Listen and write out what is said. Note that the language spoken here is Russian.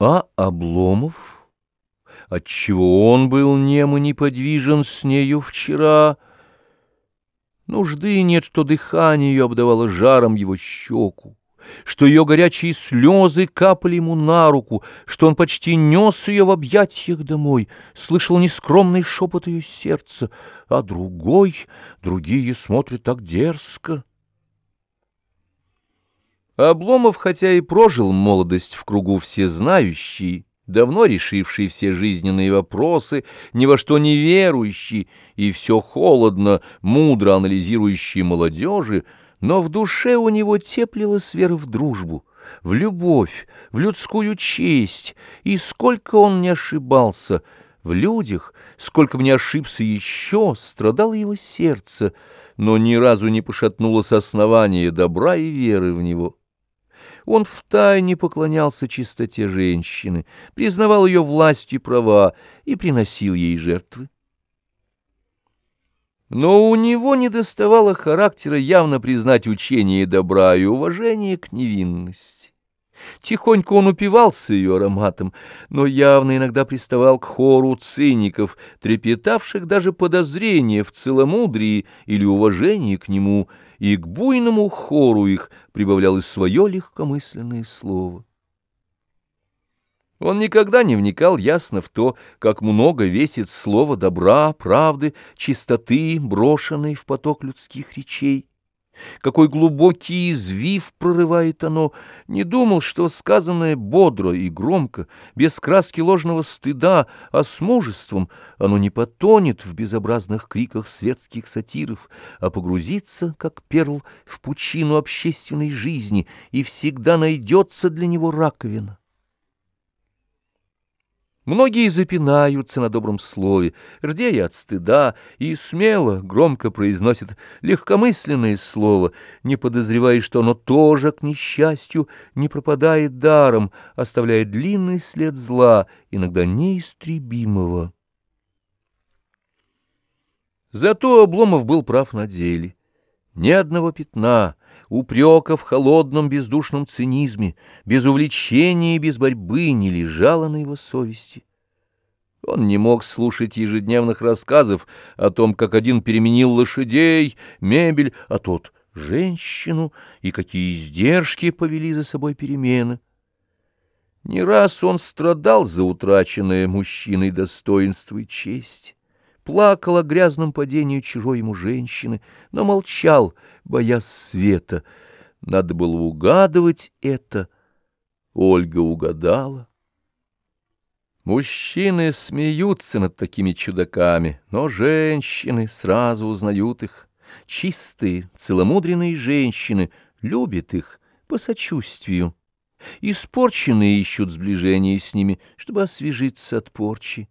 А Обломов? Отчего он был нем и неподвижен с нею вчера? Нужды нет, что дыхание ее обдавало жаром его щеку, что ее горячие слезы капали ему на руку, что он почти нес ее в объятиях домой, слышал нескромный шепот ее сердца, а другой, другие смотрят так дерзко. Обломов, хотя и прожил молодость в кругу всезнающий, давно решивший все жизненные вопросы, ни во что не верующий и все холодно, мудро анализирующий молодежи, но в душе у него теплилась вера в дружбу, в любовь, в людскую честь, и сколько он не ошибался в людях, сколько бы не ошибся еще, страдало его сердце, но ни разу не пошатнулось основание добра и веры в него. Он втайне поклонялся чистоте женщины, признавал ее власть и права и приносил ей жертвы. Но у него не доставало характера явно признать учение добра и уважение к невинности. Тихонько он упивался ее ароматом, но явно иногда приставал к хору циников, трепетавших даже подозрения в целомудрии или уважении к нему, и к буйному хору их прибавлял и свое легкомысленное слово. Он никогда не вникал ясно в то, как много весит слово добра, правды, чистоты, брошенной в поток людских речей какой глубокий извив прорывает оно, не думал, что сказанное бодро и громко, без краски ложного стыда, а с мужеством, оно не потонет в безобразных криках светских сатиров, а погрузится, как перл, в пучину общественной жизни, и всегда найдется для него раковина. Многие запинаются на добром слове, рдея от стыда, и смело, громко произносят легкомысленное слово, не подозревая, что оно тоже, к несчастью, не пропадает даром, оставляя длинный след зла, иногда неистребимого. Зато Обломов был прав на деле. Ни одного пятна, упрека в холодном бездушном цинизме, без увлечения и без борьбы не лежало на его совести. Он не мог слушать ежедневных рассказов о том, как один переменил лошадей, мебель, а тот — женщину, и какие издержки повели за собой перемены. Не раз он страдал за утраченное мужчиной достоинство и честь плакал о грязном падении чужой ему женщины, но молчал, боясь света. Надо было угадывать это. Ольга угадала. Мужчины смеются над такими чудаками, но женщины сразу узнают их. Чистые, целомудренные женщины любят их по сочувствию. Испорченные ищут сближения с ними, чтобы освежиться от порчи.